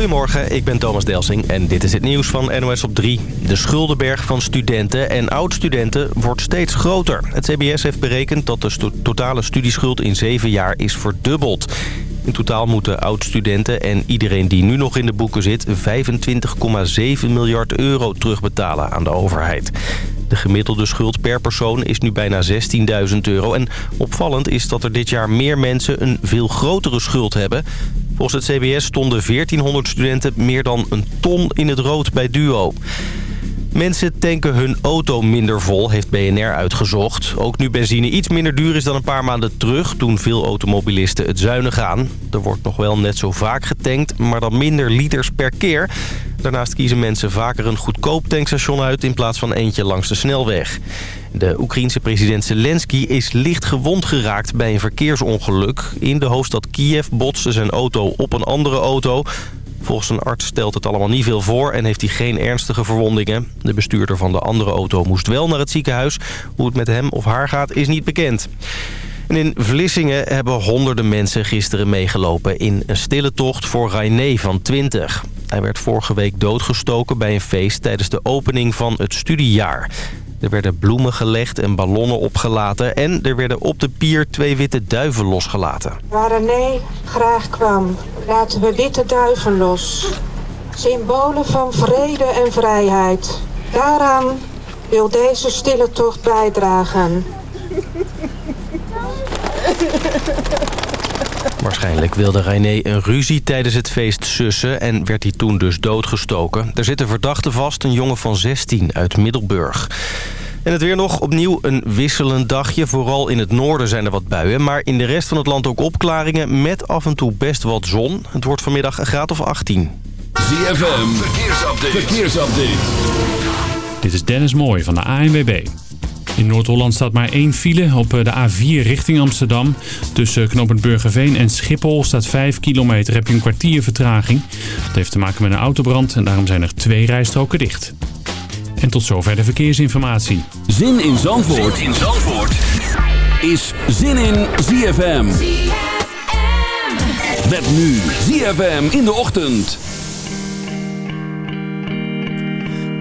Goedemorgen, ik ben Thomas Delsing en dit is het nieuws van NOS op 3. De schuldenberg van studenten en oud-studenten wordt steeds groter. Het CBS heeft berekend dat de totale studieschuld in zeven jaar is verdubbeld. In totaal moeten oud-studenten en iedereen die nu nog in de boeken zit... 25,7 miljard euro terugbetalen aan de overheid. De gemiddelde schuld per persoon is nu bijna 16.000 euro. En opvallend is dat er dit jaar meer mensen een veel grotere schuld hebben. Volgens het CBS stonden 1400 studenten meer dan een ton in het rood bij Duo. Mensen tanken hun auto minder vol, heeft BNR uitgezocht. Ook nu benzine iets minder duur is dan een paar maanden terug... doen veel automobilisten het zuinig aan. Er wordt nog wel net zo vaak getankt, maar dan minder liters per keer. Daarnaast kiezen mensen vaker een goedkoop tankstation uit... in plaats van eentje langs de snelweg. De Oekraïense president Zelensky is licht gewond geraakt bij een verkeersongeluk. In de hoofdstad Kiev botste zijn auto op een andere auto... Volgens een arts stelt het allemaal niet veel voor en heeft hij geen ernstige verwondingen. De bestuurder van de andere auto moest wel naar het ziekenhuis. Hoe het met hem of haar gaat is niet bekend. En in Vlissingen hebben honderden mensen gisteren meegelopen in een stille tocht voor Rainé van 20. Hij werd vorige week doodgestoken bij een feest tijdens de opening van het studiejaar. Er werden bloemen gelegd en ballonnen opgelaten... en er werden op de pier twee witte duiven losgelaten. Waar René graag kwam, laten we witte duiven los. Symbolen van vrede en vrijheid. Daaraan wil deze stille tocht bijdragen. Waarschijnlijk wilde René een ruzie tijdens het feest sussen en werd hij toen dus doodgestoken. Er zit een verdachte vast, een jongen van 16 uit Middelburg. En het weer nog opnieuw een wisselend dagje. Vooral in het noorden zijn er wat buien. Maar in de rest van het land ook opklaringen met af en toe best wat zon. Het wordt vanmiddag een graad of 18. ZFM, verkeersupdate. verkeersupdate. Dit is Dennis Mooij van de ANWB. In Noord-Holland staat maar één file op eh, de A4 richting Amsterdam. Tussen knooppunt Burgerveen en Schiphol staat 5 kilometer. Heb je een kwartier vertraging. Dat heeft te maken met een autobrand en daarom zijn er twee rijstroken dicht. En tot zover de verkeersinformatie. Zin in Zandvoort, zin in Zandvoort. is Zin in ZFM. Met nu ZFM in de ochtend.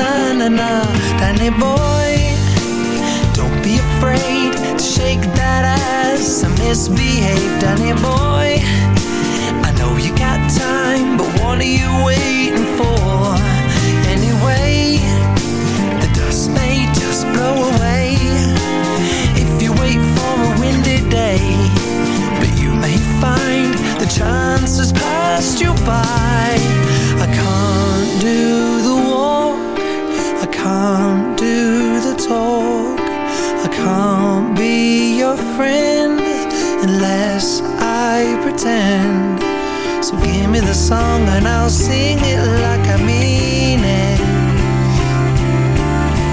na na na. Danny boy, don't be afraid to shake that ass. And misbehave Danny boy, I know you got time, but what are you waiting for? Anyway, the dust may just blow away. If you wait for a windy day But you may find the chance has passed you by. I can't do I can't do the talk. I can't be your friend Unless I pretend. So give me the song and I'll sing it like I mean it.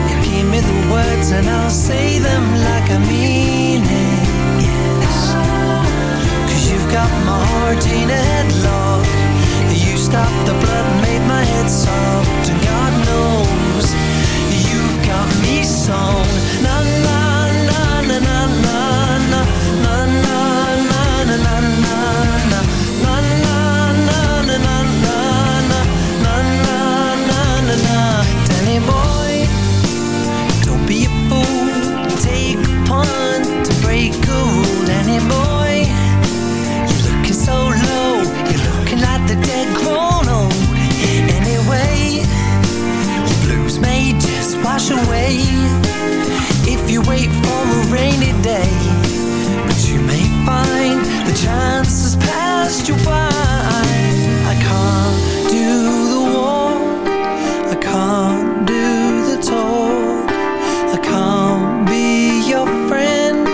You give me the words and I'll say them like I mean it. Yes. Cause you've got my heart in a headlock. Stopped the blood and made my head soft. And God knows of me song. None wash away. If you wait for a rainy day But you may find the chance has passed you by. I can't do the walk. I can't do the talk. I can't be your friend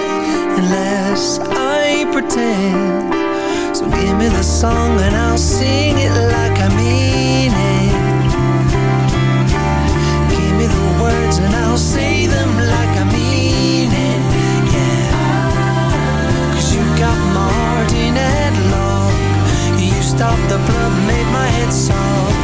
Unless I pretend. So give me the song and I'll sing it the blood, made my head soft,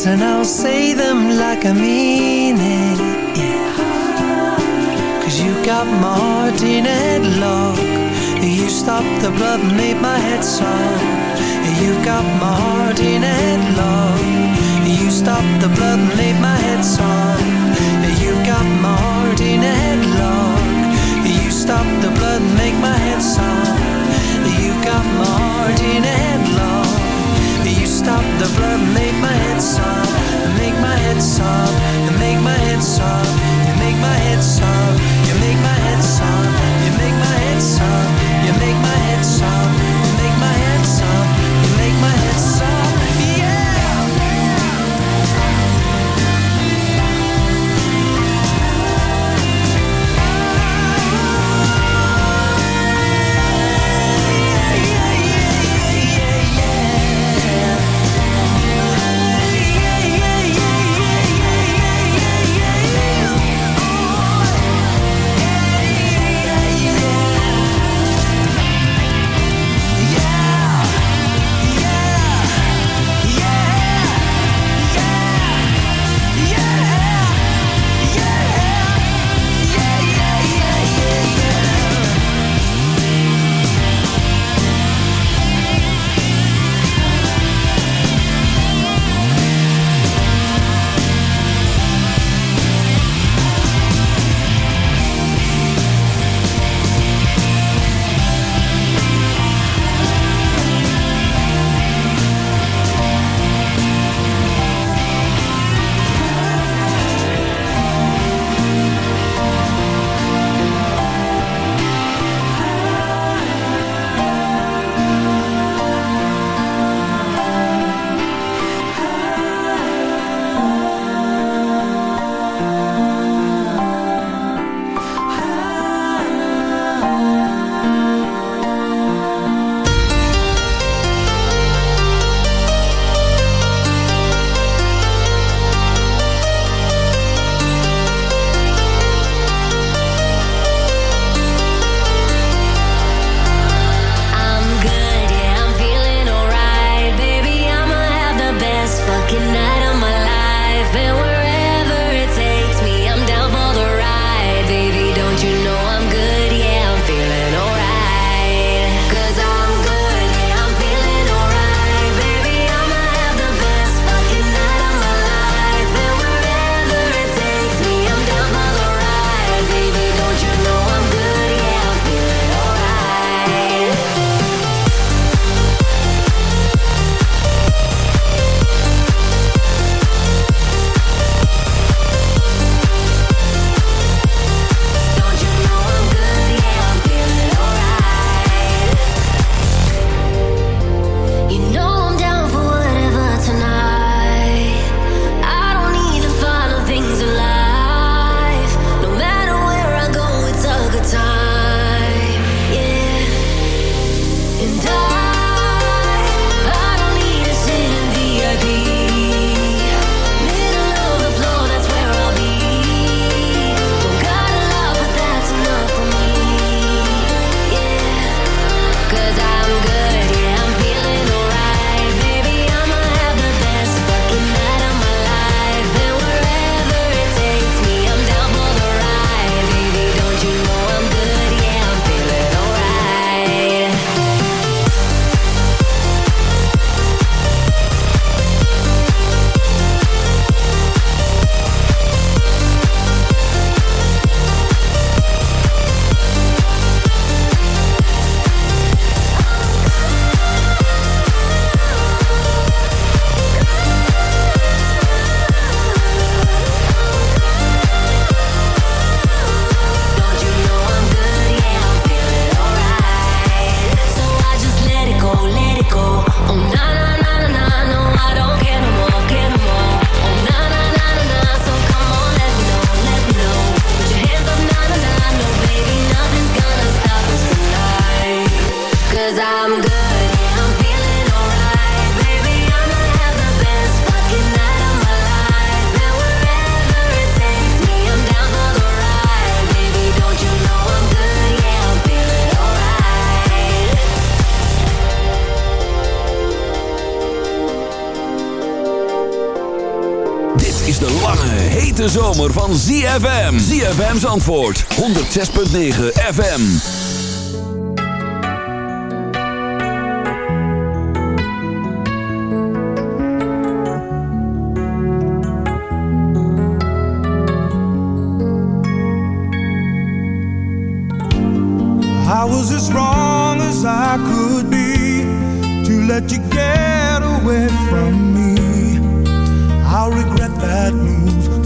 words and I'll say them like I mean it. Yeah. Cause you got my heart in a headlock. You stopped the blood and made my head soft. You got my heart in a headlock. You stopped the blood and made my head soft. You got my heart in a headlock. You stopped the blood and make my head soft. You got my heart in headlock. Stopped the blood make my head soft. Make my head soft. Make my head soft. You make my head soft. You make my head soft. ZFM's antwoord, 106.9 FM. I was as wrong as I could be To let you get away from me I'll regret that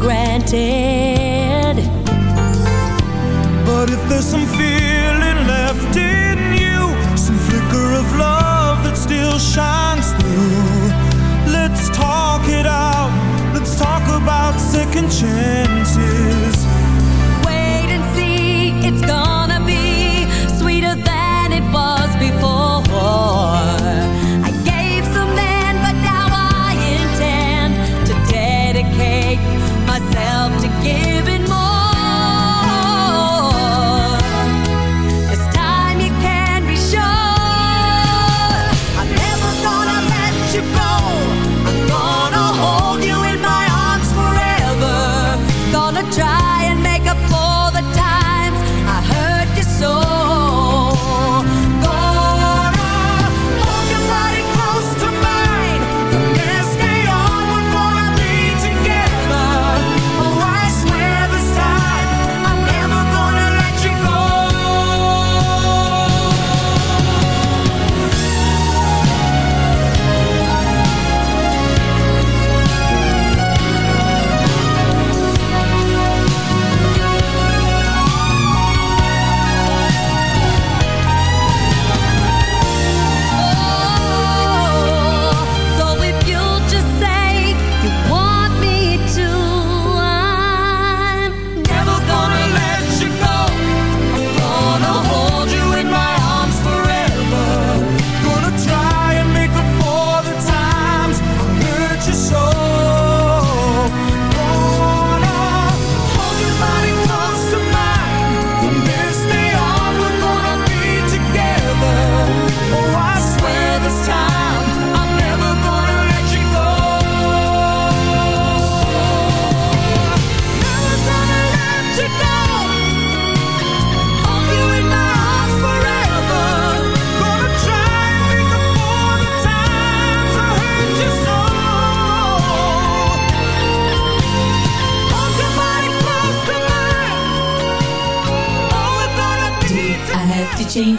Granted. But if there's some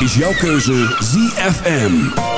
Is jouw keuze ZFM.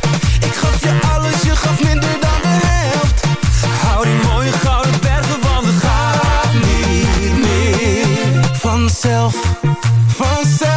For vanzelf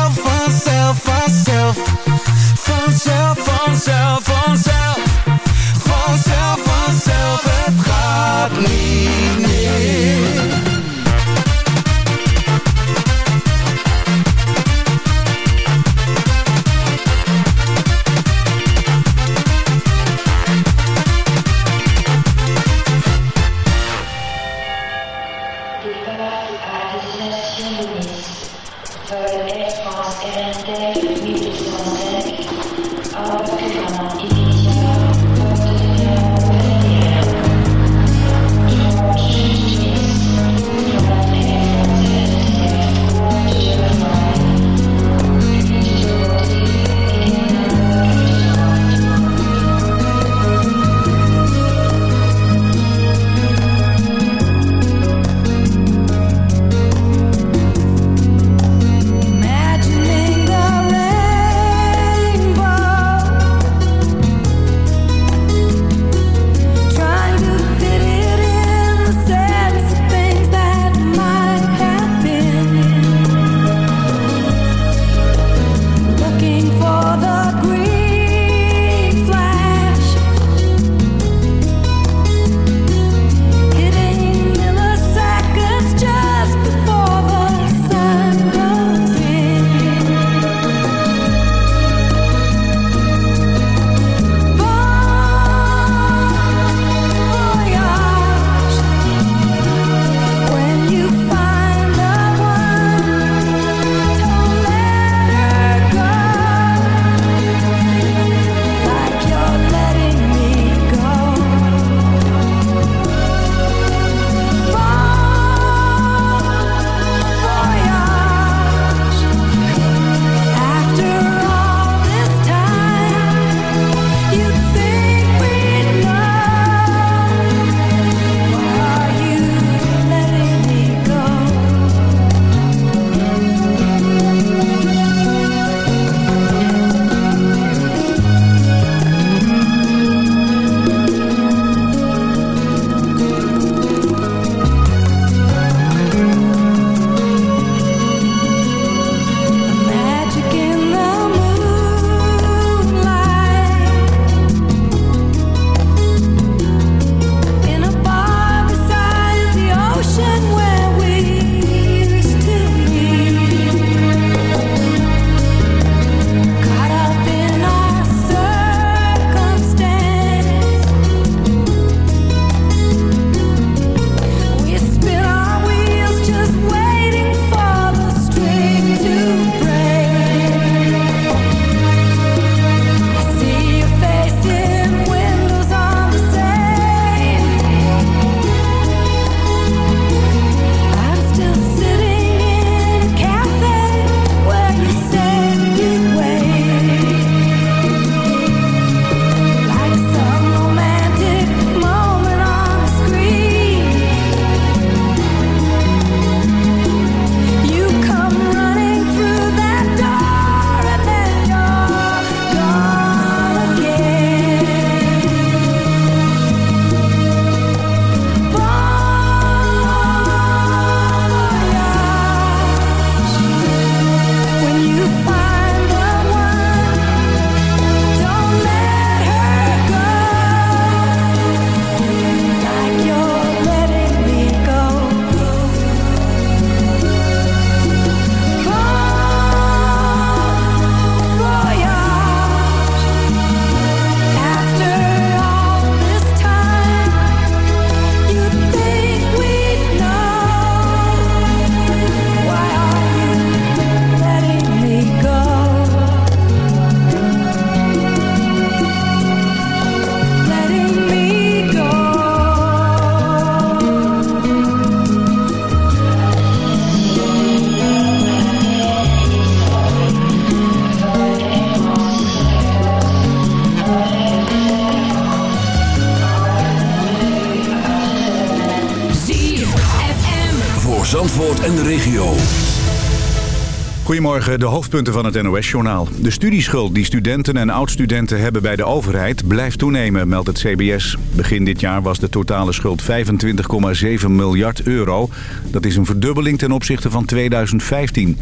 Goedemorgen, de hoofdpunten van het NOS-journaal. De studieschuld die studenten en oudstudenten hebben bij de overheid blijft toenemen, meldt het CBS. Begin dit jaar was de totale schuld 25,7 miljard euro. Dat is een verdubbeling ten opzichte van 2015.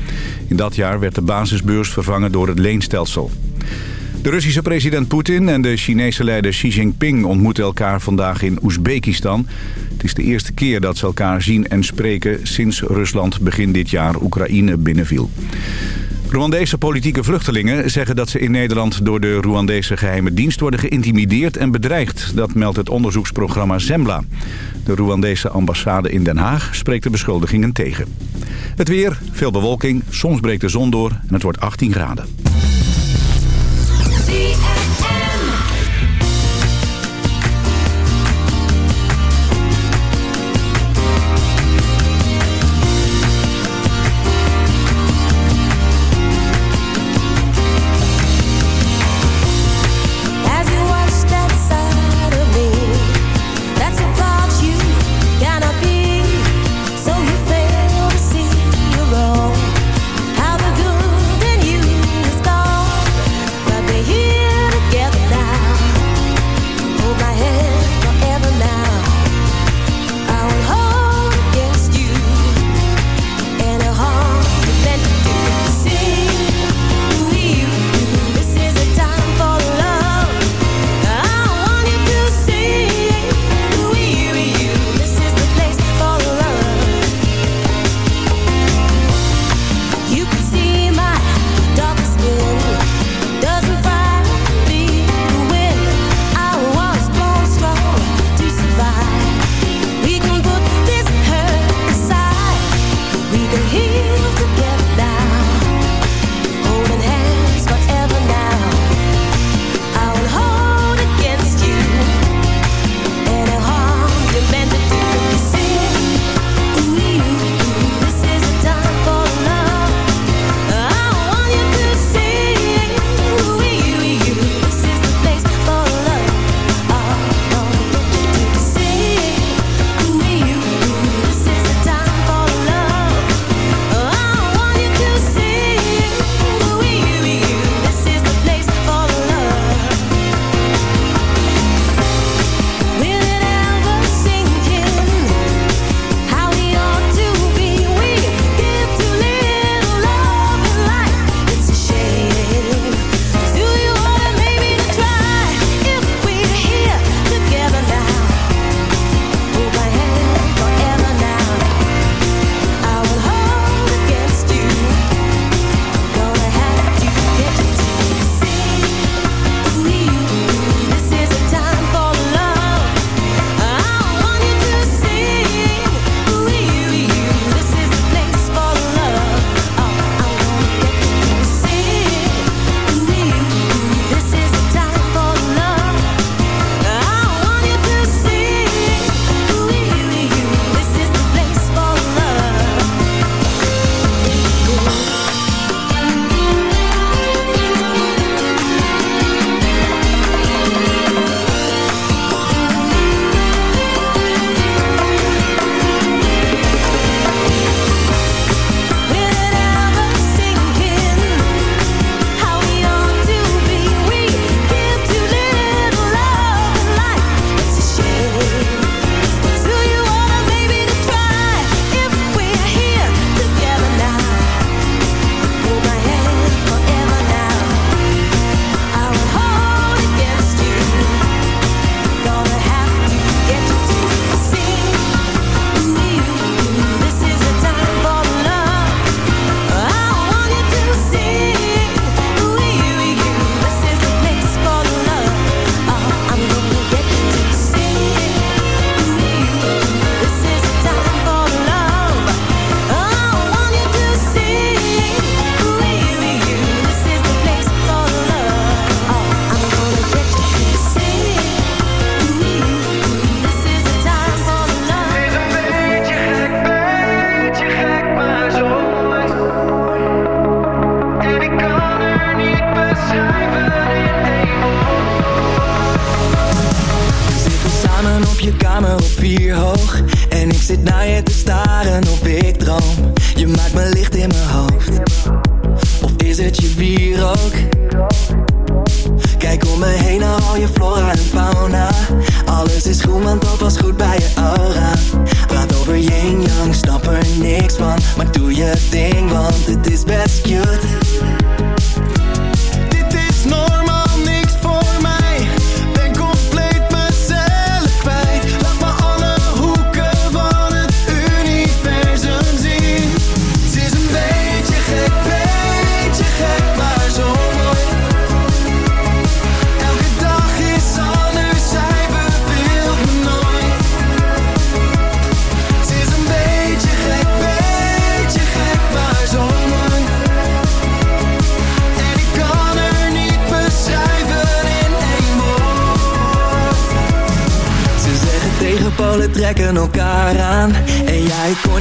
In dat jaar werd de basisbeurs vervangen door het leenstelsel. De Russische president Poetin en de Chinese leider Xi Jinping ontmoeten elkaar vandaag in Oezbekistan. Het is de eerste keer dat ze elkaar zien en spreken sinds Rusland begin dit jaar Oekraïne binnenviel. Rwandese politieke vluchtelingen zeggen dat ze in Nederland door de Rwandese geheime dienst worden geïntimideerd en bedreigd. Dat meldt het onderzoeksprogramma Zembla. De Rwandese ambassade in Den Haag spreekt de beschuldigingen tegen. Het weer, veel bewolking, soms breekt de zon door en het wordt 18 graden.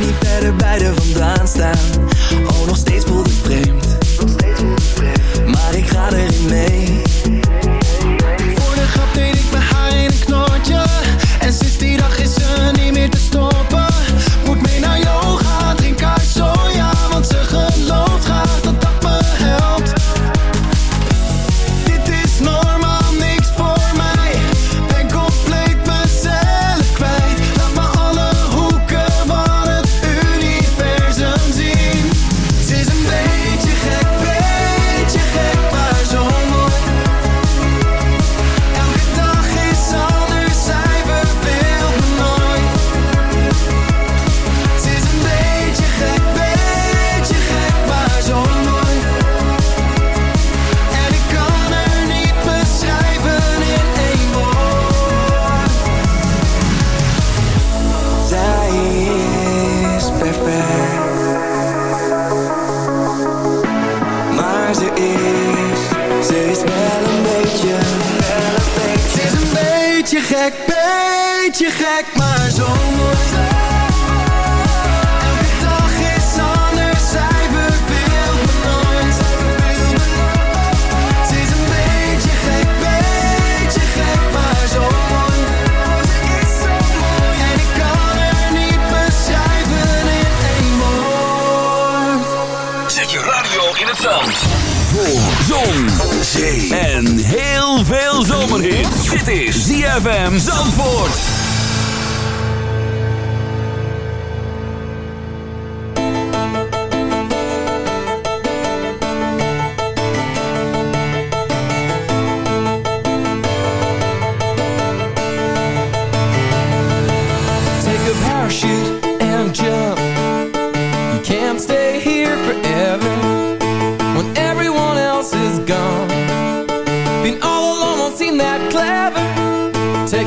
niet verder bij vandaan staan. Oh, nog steeds voelt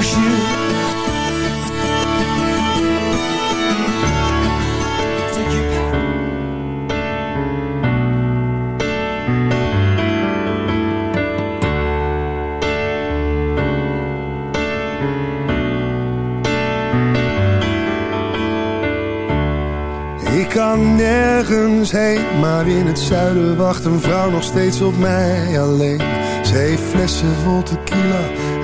Ik kan nergens heen, maar in het zuiden wacht een vrouw nog steeds op mij alleen. Ze heeft flessen vol tequila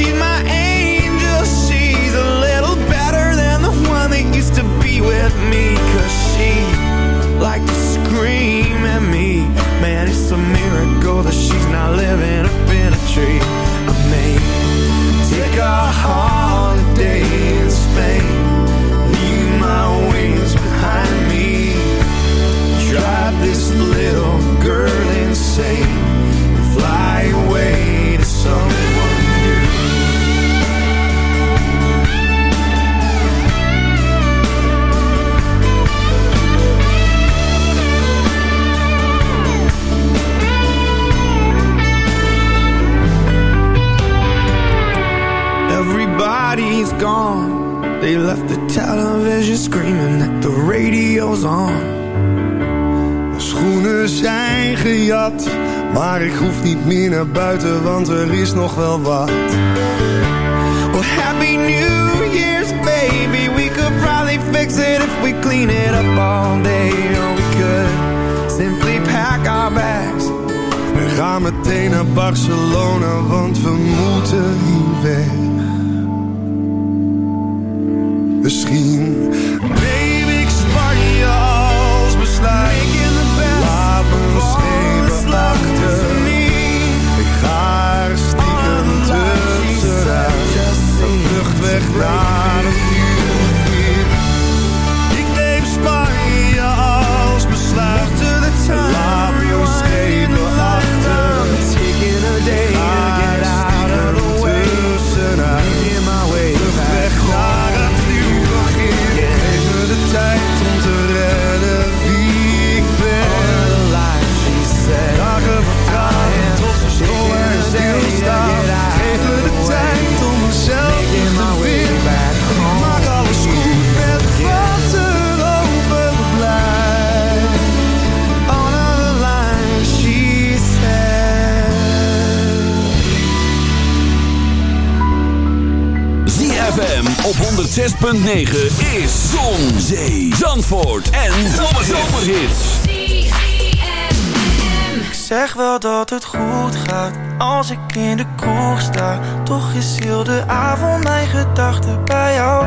She's my angel, she's a little better than the one that used to be with me. Cause she liked to scream at me. Man, it's a miracle that she's not living up in a tree. I may take a holiday in Spain, buiten, want er is nog wel wat. Op 106.9 is Zon, Zee, Zandvoort en Zomerhits. Ik zeg wel dat het goed gaat als ik in de kroeg sta. Toch is heel de avond mijn gedachte bij jou.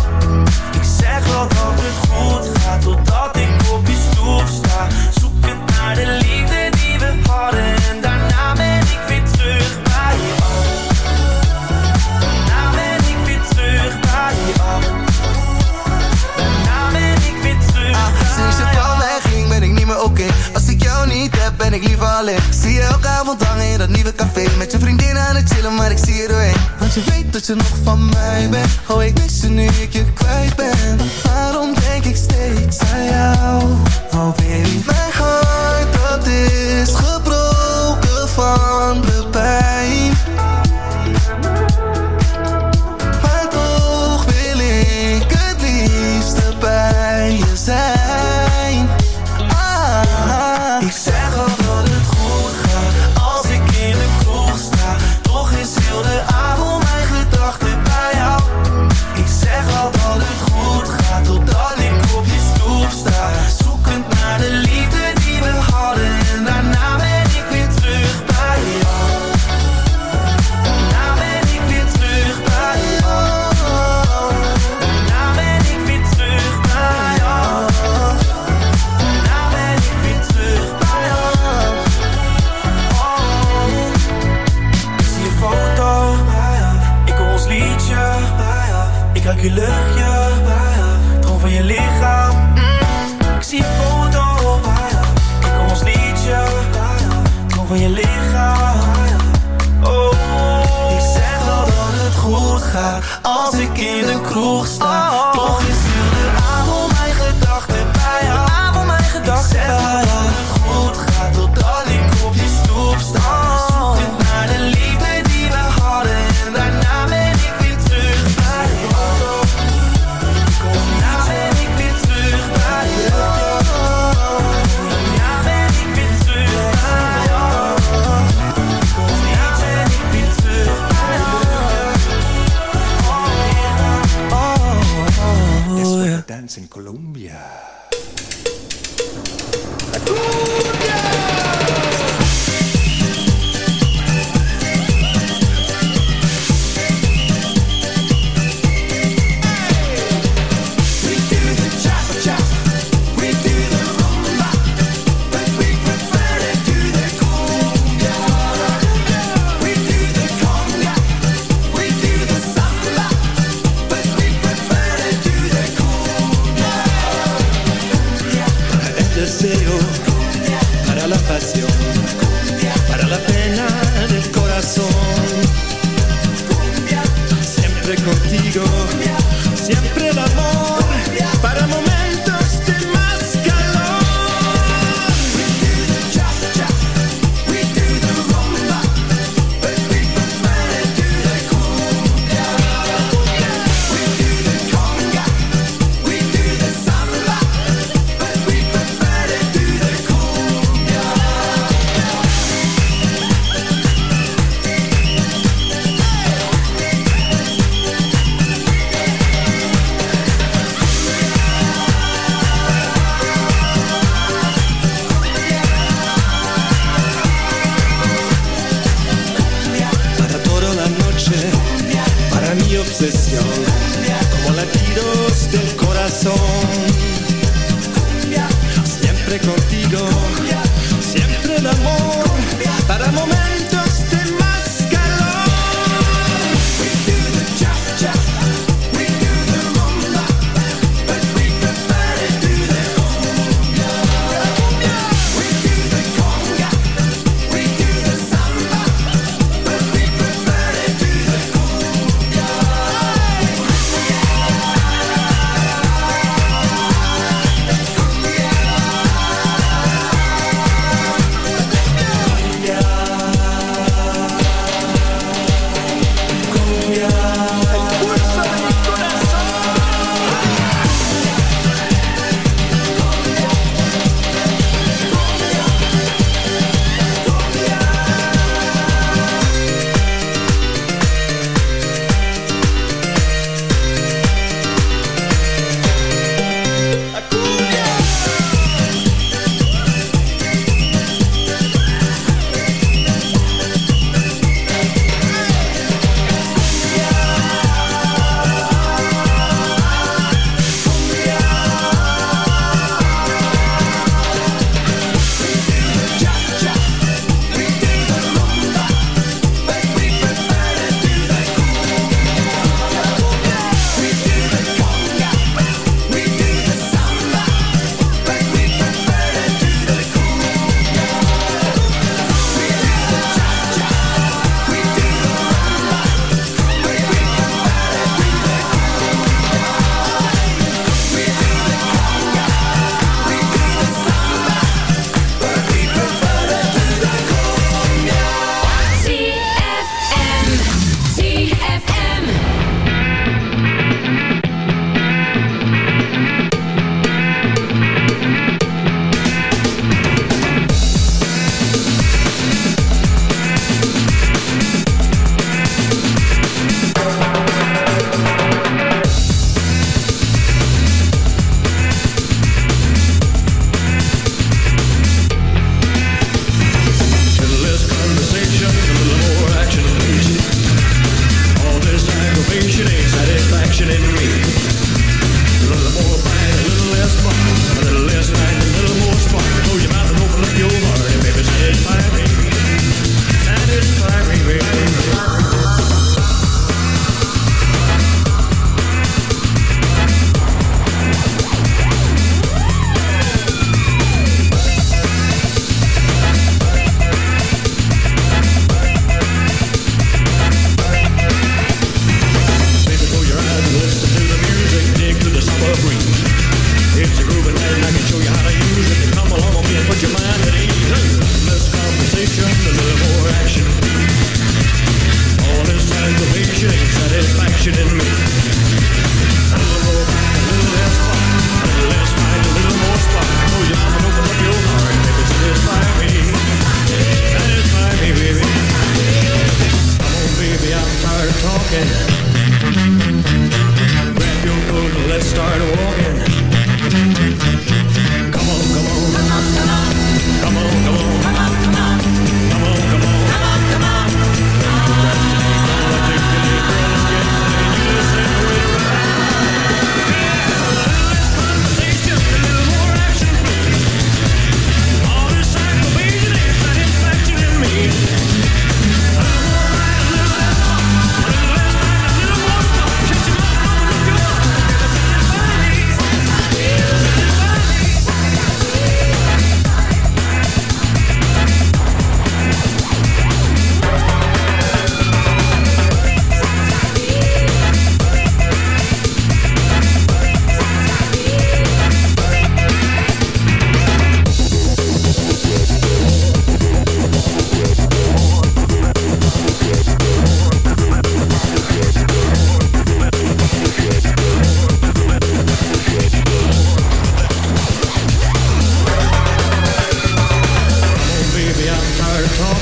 Ik liever alleen. Zie je elke avond in dat nieuwe café. Met je vriendin aan het chillen maar ik zie je doorheen. Want je weet dat je nog van mij bent. Oh ik mis je nu ik je kwijt ben. Waarom denk ik steeds aan jou? Oh baby Mijn hart dat is gebroken van de pijn. Maar toch wil ik het liefste bij je zijn. Ah, Ik zeg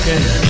Okay.